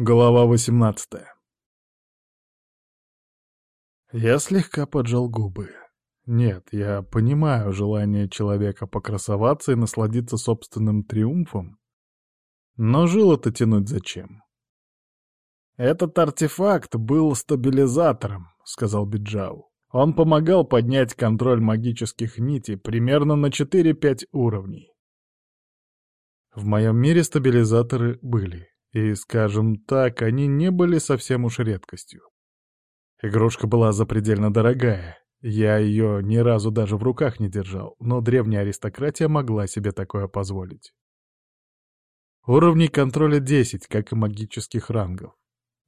Глава 18 Я слегка поджал губы. Нет, я понимаю желание человека покрасоваться и насладиться собственным триумфом. Но жило-то тянуть зачем? «Этот артефакт был стабилизатором», — сказал Биджау. Он помогал поднять контроль магических нитей примерно на 4-5 уровней. В моем мире стабилизаторы были. И, скажем так, они не были совсем уж редкостью. Игрушка была запредельно дорогая. Я ее ни разу даже в руках не держал, но древняя аристократия могла себе такое позволить. Уровней контроля 10, как и магических рангов.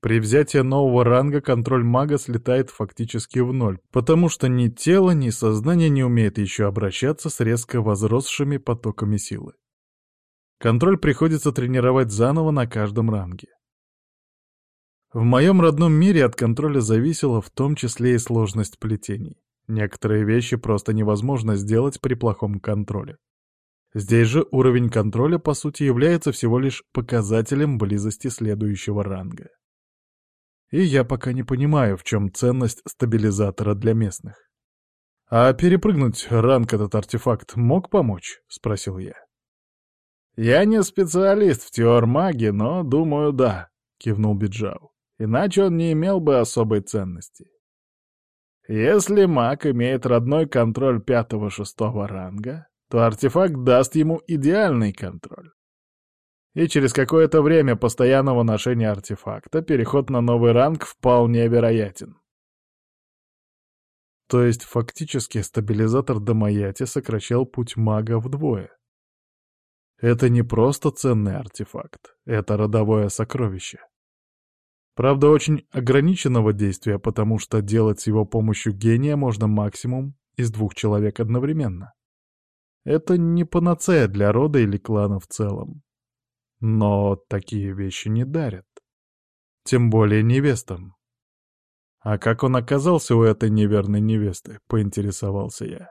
При взятии нового ранга контроль мага слетает фактически в ноль, потому что ни тело, ни сознание не умеет еще обращаться с резко возросшими потоками силы. Контроль приходится тренировать заново на каждом ранге. В моем родном мире от контроля зависела в том числе и сложность плетений. Некоторые вещи просто невозможно сделать при плохом контроле. Здесь же уровень контроля, по сути, является всего лишь показателем близости следующего ранга. И я пока не понимаю, в чем ценность стабилизатора для местных. «А перепрыгнуть ранг этот артефакт мог помочь?» — спросил я. «Я не специалист в теормаге, но, думаю, да», — кивнул Биджау. «Иначе он не имел бы особой ценности. Если маг имеет родной контроль пятого-шестого ранга, то артефакт даст ему идеальный контроль. И через какое-то время постоянного ношения артефакта переход на новый ранг вполне вероятен. То есть фактически стабилизатор Дамаяти сокращал путь мага вдвое. Это не просто ценный артефакт, это родовое сокровище. Правда, очень ограниченного действия, потому что делать с его помощью гения можно максимум из двух человек одновременно. Это не панацея для рода или клана в целом. Но такие вещи не дарят. Тем более невестам. А как он оказался у этой неверной невесты, поинтересовался я.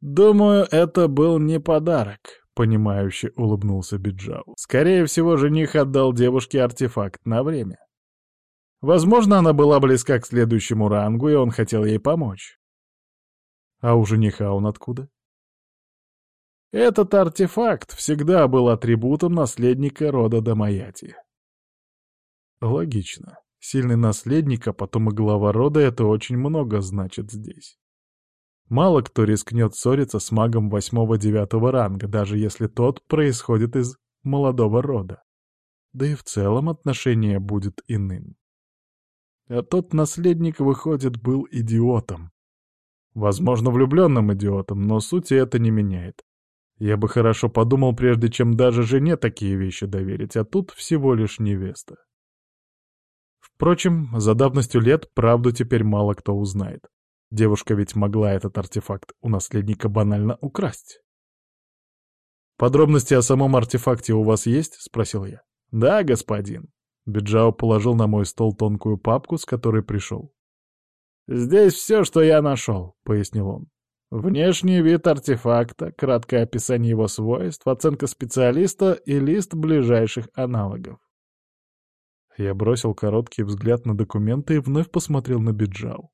Думаю, это был не подарок, Понимающе улыбнулся Биджау. Скорее всего, жених отдал девушке артефакт на время. Возможно, она была близка к следующему рангу, и он хотел ей помочь. А у жениха он откуда? Этот артефакт всегда был атрибутом наследника рода Дамаяти. Логично. Сильный наследник, а потом и глава рода — это очень много значит здесь. Мало кто рискнет ссориться с магом восьмого-девятого ранга, даже если тот происходит из молодого рода. Да и в целом отношение будет иным. А тот наследник, выходит, был идиотом. Возможно, влюбленным идиотом, но сути это не меняет. Я бы хорошо подумал, прежде чем даже жене такие вещи доверить, а тут всего лишь невеста. Впрочем, за давностью лет правду теперь мало кто узнает. Девушка ведь могла этот артефакт у наследника банально украсть. «Подробности о самом артефакте у вас есть?» — спросил я. «Да, господин». Биджао положил на мой стол тонкую папку, с которой пришел. «Здесь все, что я нашел», — пояснил он. «Внешний вид артефакта, краткое описание его свойств, оценка специалиста и лист ближайших аналогов». Я бросил короткий взгляд на документы и вновь посмотрел на Биджау.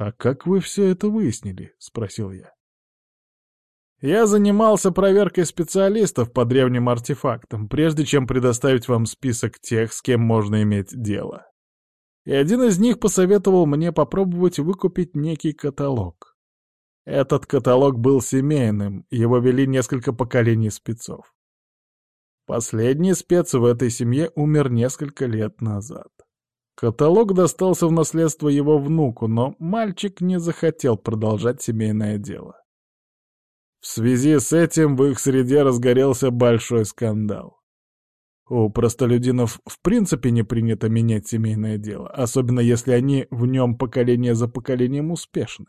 «А как вы все это выяснили?» — спросил я. «Я занимался проверкой специалистов по древним артефактам, прежде чем предоставить вам список тех, с кем можно иметь дело. И один из них посоветовал мне попробовать выкупить некий каталог. Этот каталог был семейным, его вели несколько поколений спецов. Последний спец в этой семье умер несколько лет назад. Каталог достался в наследство его внуку, но мальчик не захотел продолжать семейное дело. В связи с этим в их среде разгорелся большой скандал. У простолюдинов в принципе не принято менять семейное дело, особенно если они в нем поколение за поколением успешны.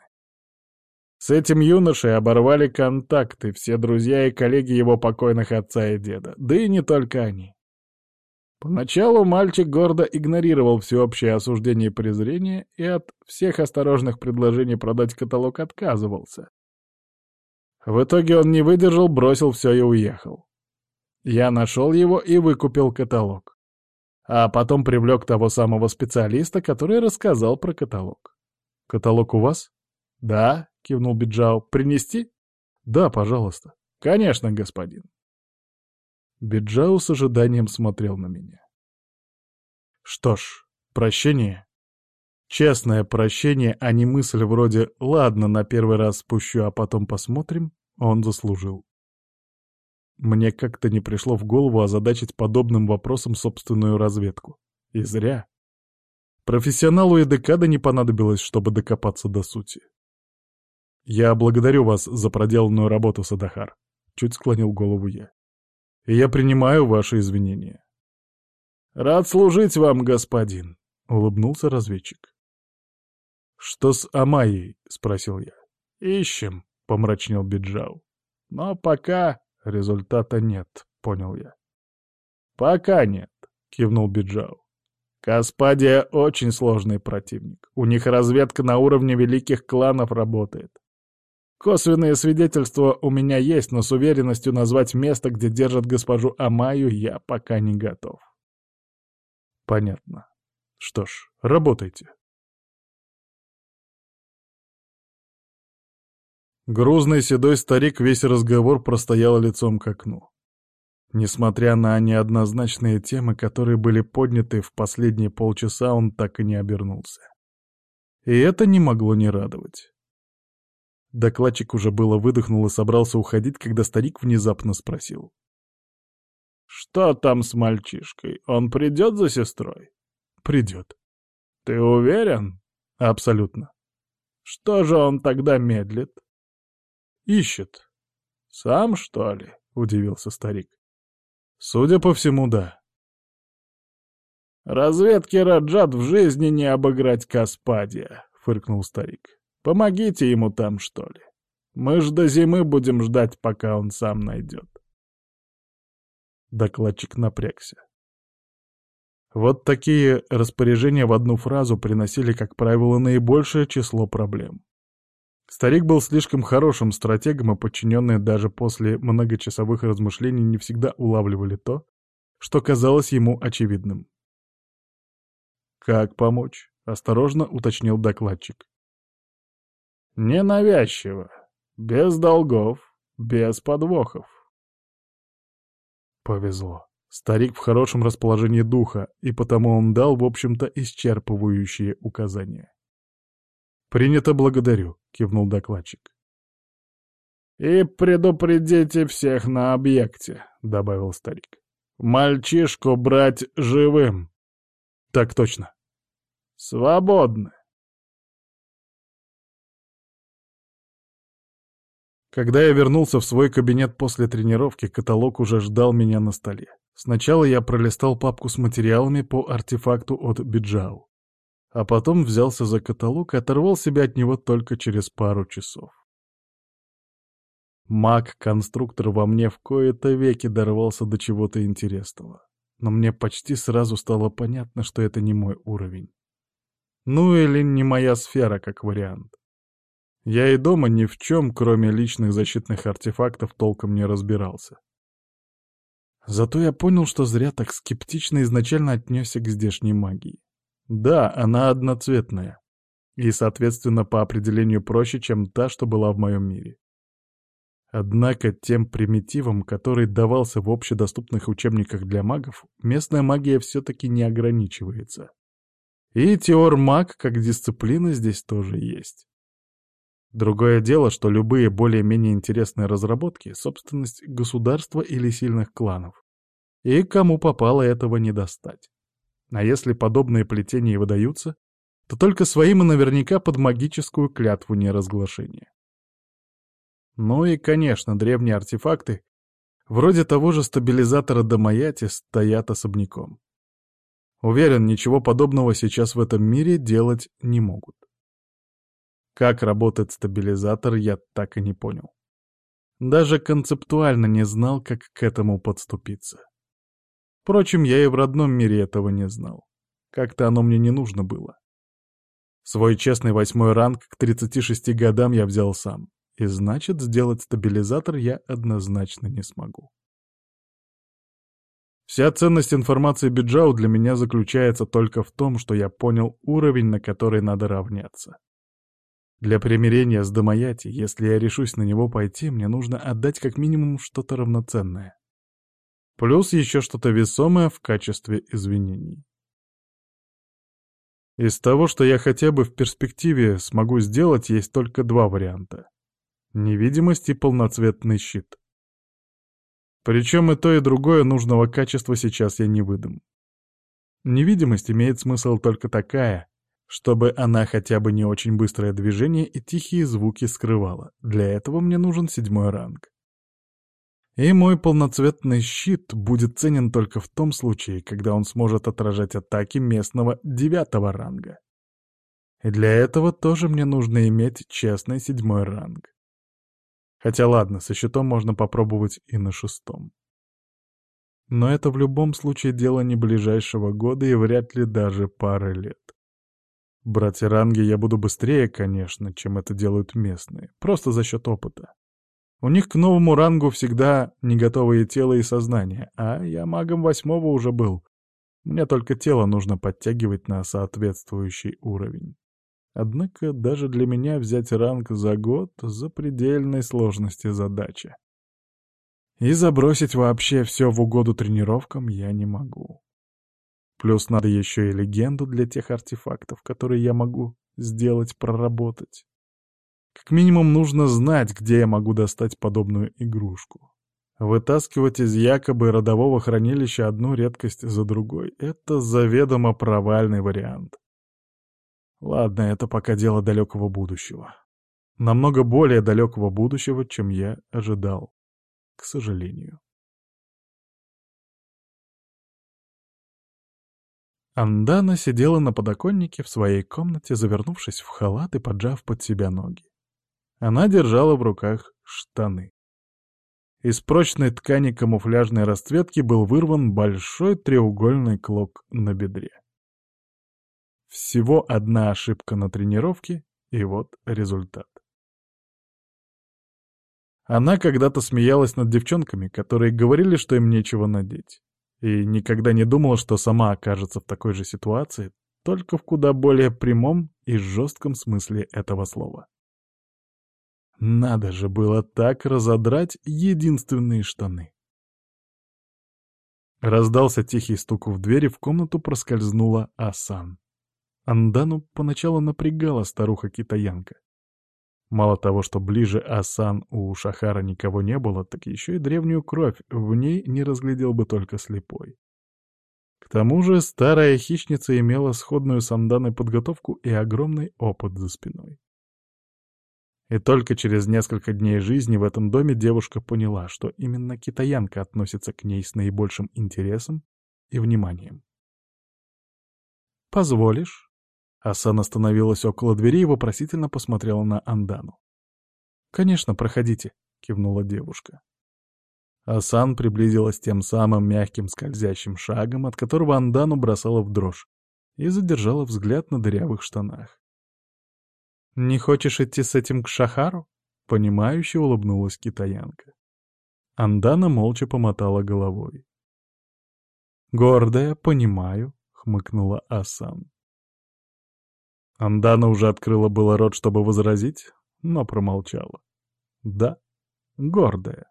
С этим юношей оборвали контакты все друзья и коллеги его покойных отца и деда, да и не только они. Поначалу мальчик гордо игнорировал всеобщее осуждение и презрение и от всех осторожных предложений продать каталог отказывался. В итоге он не выдержал, бросил все и уехал. Я нашел его и выкупил каталог. А потом привлек того самого специалиста, который рассказал про каталог. «Каталог у вас?» «Да», — кивнул Биджао. «Принести?» «Да, пожалуйста». «Конечно, господин». Биджао с ожиданием смотрел на меня. Что ж, прощение. Честное прощение, а не мысль вроде «ладно, на первый раз спущу, а потом посмотрим», он заслужил. Мне как-то не пришло в голову озадачить подобным вопросом собственную разведку. И зря. Профессионалу и декада не понадобилось, чтобы докопаться до сути. «Я благодарю вас за проделанную работу, Садахар», — чуть склонил голову я. «И я принимаю ваши извинения». «Рад служить вам, господин», — улыбнулся разведчик. «Что с Амайей?» — спросил я. «Ищем», — помрачнел Биджау. «Но пока результата нет», — понял я. «Пока нет», — кивнул Биджау. «Каспадия очень сложный противник. У них разведка на уровне великих кланов работает. Косвенные свидетельства у меня есть, но с уверенностью назвать место, где держат госпожу Амаю, я пока не готов. Понятно. Что ж, работайте. Грузный седой старик весь разговор простоял лицом к окну. Несмотря на неоднозначные темы, которые были подняты в последние полчаса, он так и не обернулся. И это не могло не радовать. Докладчик уже было выдохнул и собрался уходить, когда старик внезапно спросил. «Что там с мальчишкой? Он придет за сестрой?» «Придет». «Ты уверен?» «Абсолютно». «Что же он тогда медлит?» «Ищет». «Сам, что ли?» — удивился старик. «Судя по всему, да». «Разведки Раджат в жизни не обыграть Каспадия», — фыркнул старик. «Помогите ему там, что ли. Мы ж до зимы будем ждать, пока он сам найдет». Докладчик напрягся. Вот такие распоряжения в одну фразу приносили, как правило, наибольшее число проблем. Старик был слишком хорошим стратегом, и подчиненные даже после многочасовых размышлений не всегда улавливали то, что казалось ему очевидным. «Как помочь?» — осторожно уточнил докладчик. «Ненавязчиво, без долгов, без подвохов», Повезло. Старик в хорошем расположении духа, и потому он дал, в общем-то, исчерпывающие указания. «Принято, благодарю», — кивнул докладчик. «И предупредите всех на объекте», — добавил старик. «Мальчишку брать живым». «Так точно». «Свободны». Когда я вернулся в свой кабинет после тренировки, каталог уже ждал меня на столе. Сначала я пролистал папку с материалами по артефакту от Биджау. А потом взялся за каталог и оторвал себя от него только через пару часов. Маг-конструктор во мне в кои-то веки дорвался до чего-то интересного. Но мне почти сразу стало понятно, что это не мой уровень. Ну или не моя сфера, как вариант. Я и дома ни в чем, кроме личных защитных артефактов, толком не разбирался. Зато я понял, что зря так скептично изначально отнесся к здешней магии. Да, она одноцветная. И, соответственно, по определению проще, чем та, что была в моем мире. Однако тем примитивом, который давался в общедоступных учебниках для магов, местная магия все-таки не ограничивается. И теор-маг как дисциплина здесь тоже есть. Другое дело, что любые более-менее интересные разработки — собственность государства или сильных кланов. И кому попало этого не достать. А если подобные плетения выдаются, то только своим и наверняка под магическую клятву неразглашения. Ну и, конечно, древние артефакты, вроде того же стабилизатора Дамаяти, стоят особняком. Уверен, ничего подобного сейчас в этом мире делать не могут. Как работает стабилизатор, я так и не понял. Даже концептуально не знал, как к этому подступиться. Впрочем, я и в родном мире этого не знал. Как-то оно мне не нужно было. Свой честный восьмой ранг к 36 годам я взял сам. И значит, сделать стабилизатор я однозначно не смогу. Вся ценность информации Биджау для меня заключается только в том, что я понял уровень, на который надо равняться. Для примирения с Домаяти, если я решусь на него пойти, мне нужно отдать как минимум что-то равноценное. Плюс еще что-то весомое в качестве извинений. Из того, что я хотя бы в перспективе смогу сделать, есть только два варианта. Невидимость и полноцветный щит. Причем и то, и другое нужного качества сейчас я не выдам. Невидимость имеет смысл только такая, чтобы она хотя бы не очень быстрое движение и тихие звуки скрывала. Для этого мне нужен седьмой ранг. И мой полноцветный щит будет ценен только в том случае, когда он сможет отражать атаки местного девятого ранга. И для этого тоже мне нужно иметь честный седьмой ранг. Хотя ладно, со щитом можно попробовать и на шестом. Но это в любом случае дело не ближайшего года и вряд ли даже пары лет. Брать ранги я буду быстрее, конечно, чем это делают местные, просто за счет опыта. У них к новому рангу всегда не готовые тело и сознание, а я магом восьмого уже был. Мне только тело нужно подтягивать на соответствующий уровень. Однако даже для меня взять ранг за год — запредельной сложности задача. И забросить вообще все в угоду тренировкам я не могу. Плюс надо еще и легенду для тех артефактов, которые я могу сделать, проработать. Как минимум нужно знать, где я могу достать подобную игрушку. Вытаскивать из якобы родового хранилища одну редкость за другой — это заведомо провальный вариант. Ладно, это пока дело далекого будущего. Намного более далекого будущего, чем я ожидал. К сожалению. Андана сидела на подоконнике в своей комнате, завернувшись в халат и поджав под себя ноги. Она держала в руках штаны. Из прочной ткани камуфляжной расцветки был вырван большой треугольный клок на бедре. Всего одна ошибка на тренировке, и вот результат. Она когда-то смеялась над девчонками, которые говорили, что им нечего надеть. И никогда не думала, что сама окажется в такой же ситуации, только в куда более прямом и жестком смысле этого слова. Надо же было так разодрать единственные штаны. Раздался тихий стук в двери, в комнату проскользнула Асан. Андану поначалу напрягала старуха-китаянка. Мало того, что ближе Асан у Шахара никого не было, так еще и древнюю кровь в ней не разглядел бы только слепой. К тому же старая хищница имела сходную с Анданой подготовку и огромный опыт за спиной. И только через несколько дней жизни в этом доме девушка поняла, что именно китаянка относится к ней с наибольшим интересом и вниманием. «Позволишь?» Асан остановилась около двери и вопросительно посмотрела на Андану. «Конечно, проходите», — кивнула девушка. Асан приблизилась тем самым мягким скользящим шагом, от которого Андану бросала в дрожь, и задержала взгляд на дырявых штанах. «Не хочешь идти с этим к Шахару?» — понимающе улыбнулась китаянка. Андана молча помотала головой. «Гордая, понимаю», — хмыкнула Асан. Андана уже открыла было рот, чтобы возразить, но промолчала. «Да, гордая».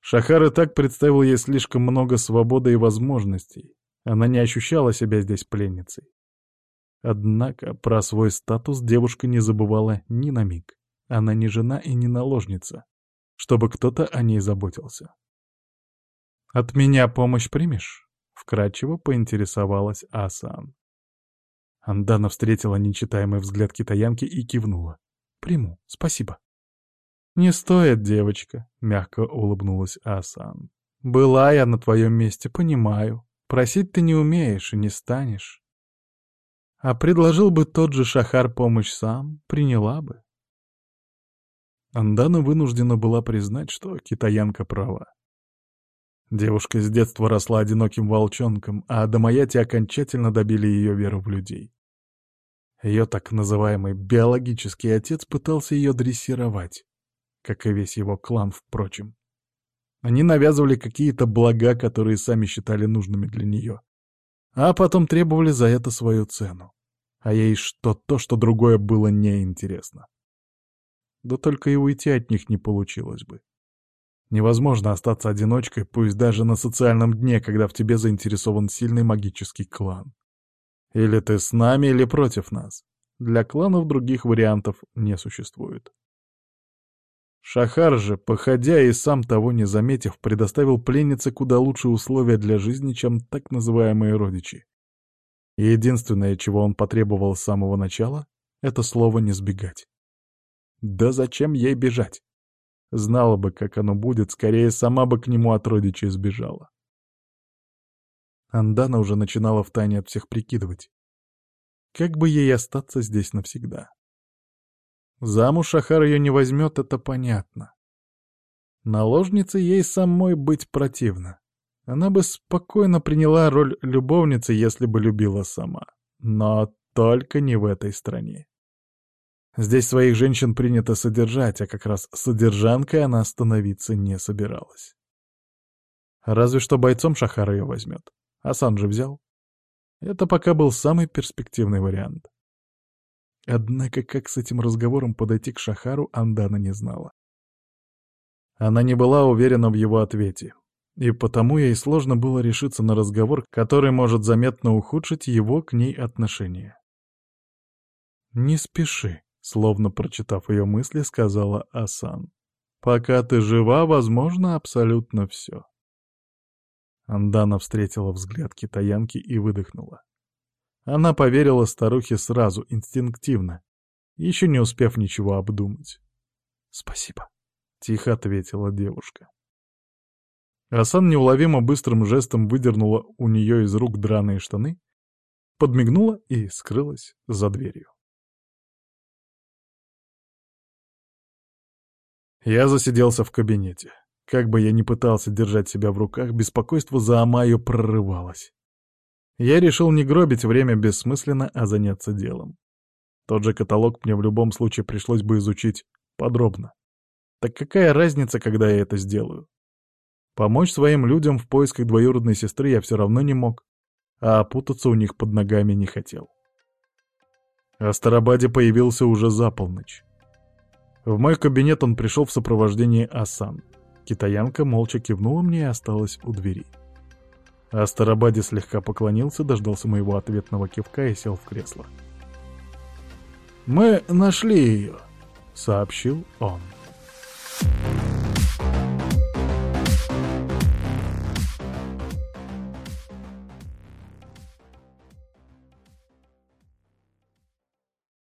Шахар и так представил ей слишком много свободы и возможностей. Она не ощущала себя здесь пленницей. Однако про свой статус девушка не забывала ни на миг. Она не жена и не наложница, чтобы кто-то о ней заботился. «От меня помощь примешь?» — вкратчиво поинтересовалась Асан. Андана встретила нечитаемый взгляд китаянки и кивнула. «Приму, спасибо». «Не стоит, девочка», — мягко улыбнулась Асан. «Была я на твоем месте, понимаю. Просить ты не умеешь и не станешь. А предложил бы тот же Шахар помощь сам, приняла бы. Андана вынуждена была признать, что китаянка права. Девушка с детства росла одиноким волчонком, а Адамаяти окончательно добили ее веру в людей. Ее так называемый биологический отец пытался ее дрессировать, как и весь его клан, впрочем. Они навязывали какие-то блага, которые сами считали нужными для нее. А потом требовали за это свою цену. А ей что то, что другое было неинтересно. Да только и уйти от них не получилось бы. Невозможно остаться одиночкой, пусть даже на социальном дне, когда в тебе заинтересован сильный магический клан. Или ты с нами, или против нас. Для кланов других вариантов не существует. Шахар же, походя и сам того не заметив, предоставил пленнице куда лучшие условия для жизни, чем так называемые родичи. Единственное, чего он потребовал с самого начала, — это слово «не сбегать». Да зачем ей бежать? Знала бы, как оно будет, скорее сама бы к нему от родичей сбежала. Андана уже начинала втайне от всех прикидывать. Как бы ей остаться здесь навсегда? Замуж Шахар ее не возьмет, это понятно. Наложницей ей самой быть противно. Она бы спокойно приняла роль любовницы, если бы любила сама. Но только не в этой стране. Здесь своих женщин принято содержать, а как раз содержанкой она становиться не собиралась. Разве что бойцом Шахар ее возьмет. Асан же взял. Это пока был самый перспективный вариант. Однако как с этим разговором подойти к Шахару, Андана не знала. Она не была уверена в его ответе, и потому ей сложно было решиться на разговор, который может заметно ухудшить его к ней отношения. «Не спеши», Словно прочитав ее мысли, сказала Асан. «Пока ты жива, возможно абсолютно все». Андана встретила взгляд китаянки и выдохнула. Она поверила старухе сразу, инстинктивно, еще не успев ничего обдумать. «Спасибо», — тихо ответила девушка. Асан неуловимо быстрым жестом выдернула у нее из рук драные штаны, подмигнула и скрылась за дверью. Я засиделся в кабинете. Как бы я ни пытался держать себя в руках, беспокойство за Амаю прорывалось. Я решил не гробить время бессмысленно, а заняться делом. Тот же каталог мне в любом случае пришлось бы изучить подробно. Так какая разница, когда я это сделаю? Помочь своим людям в поисках двоюродной сестры я все равно не мог, а опутаться у них под ногами не хотел. Астарабаде появился уже за полночь. В мой кабинет он пришел в сопровождении Асан. Китаянка молча кивнула мне и осталась у двери. Астарабаде слегка поклонился, дождался моего ответного кивка и сел в кресло. «Мы нашли ее», — сообщил он.